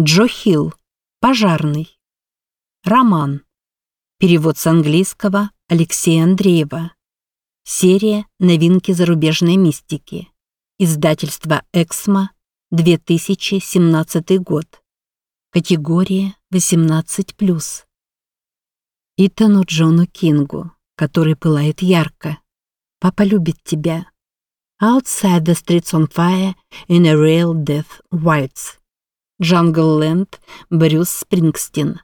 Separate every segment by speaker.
Speaker 1: Джо Хилл. Пожарный. Роман. Перевод с английского Алексея Андреева. Серия «Новинки зарубежной мистики». Издательство «Эксмо», 2017 год. Категория 18+. Итану Джону Кингу, который пылает ярко. Папа любит тебя. Outside the streets on fire in a real death waits. Jungle Land, Брюс Спрингстин.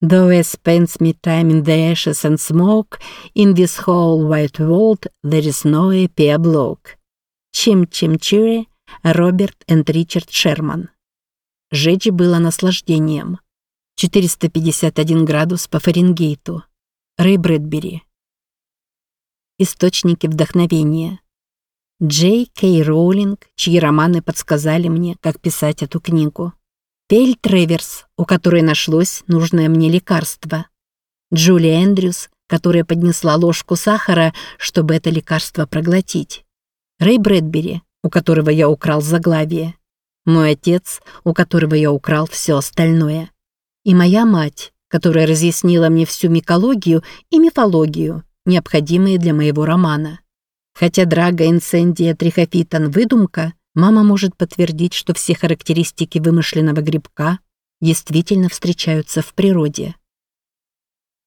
Speaker 1: Though I spends me time in the ashes and smoke, in this whole white world there is no happier bloke. Чим Чим Чири, Роберт и Ричард Шерман. Жечь было наслаждением. 451 градус по Фаренгейту. Рэй Брэдбери. Источники вдохновения. Джей Кей Роулинг, чьи романы подсказали мне, как писать эту книгу. Пель Треверс, у которой нашлось нужное мне лекарство. Джули Эндрюс, которая поднесла ложку сахара, чтобы это лекарство проглотить. Рэй Брэдбери, у которого я украл заглавие. Мой отец, у которого я украл все остальное. И моя мать, которая разъяснила мне всю микологию и мифологию, необходимые для моего романа. Хотя драга инцендия трихофитон выдумка, мама может подтвердить, что все характеристики вымышленного грибка действительно встречаются в природе.